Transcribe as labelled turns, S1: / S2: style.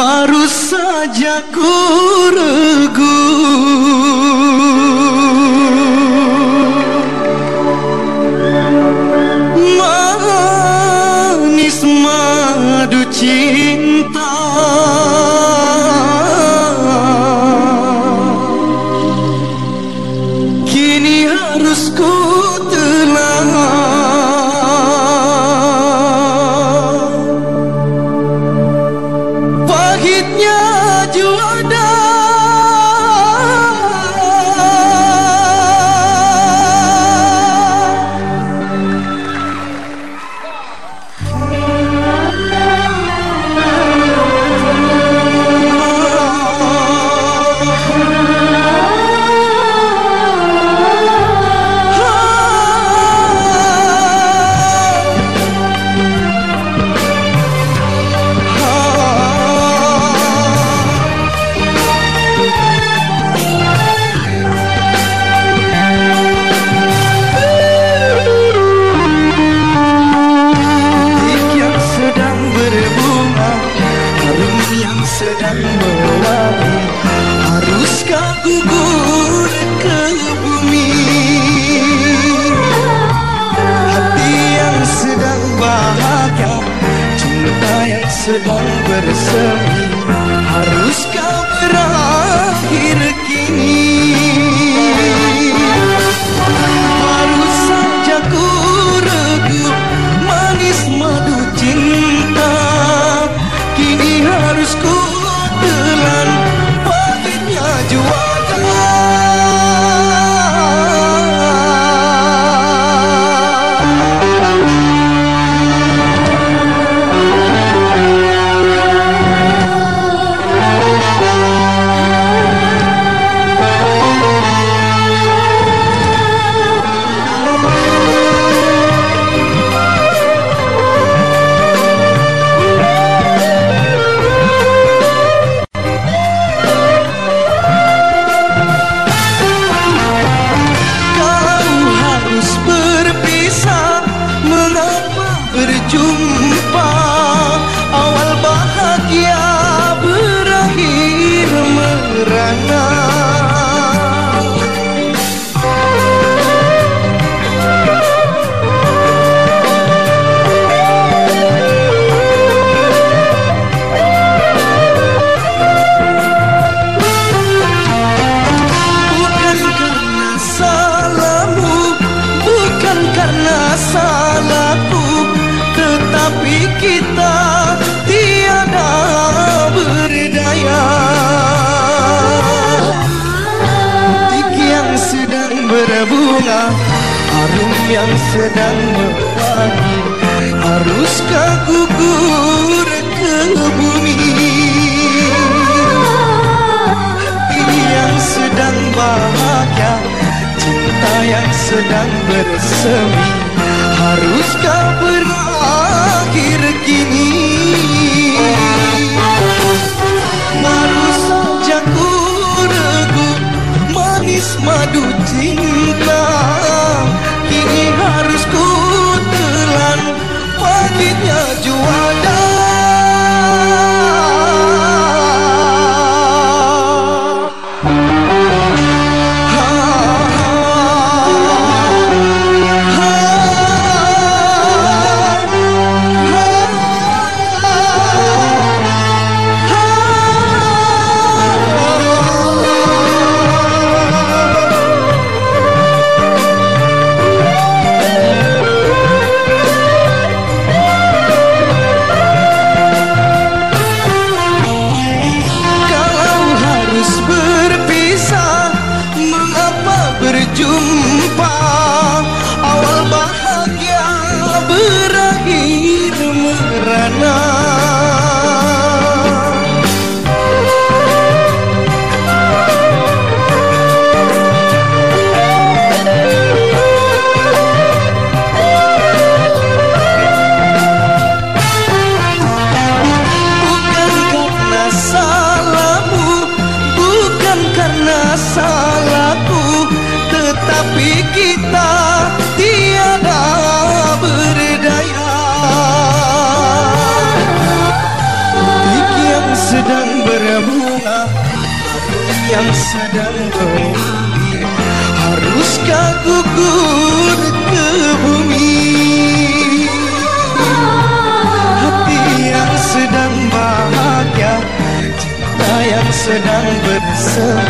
S1: baru saja ku regu. Manis madu cinta. Sedang mewangi Haruskah gugur ke bumi? Hati yang sedang bahagia Cinta yang sedang bersemi Haruskah berakhir berbunga Harum yang sedang mewangi Haruskah gugur ke bumi? Yang sedang bahagia Cinta yang sedang bersemi. Haruskah berakhir kini? Baru saja ku regu Manis madu cinta sedang berbunga Yang sedang bermimpi Haruskah gugur ke bumi? Hati yang sedang bahagia Cinta yang sedang bersemi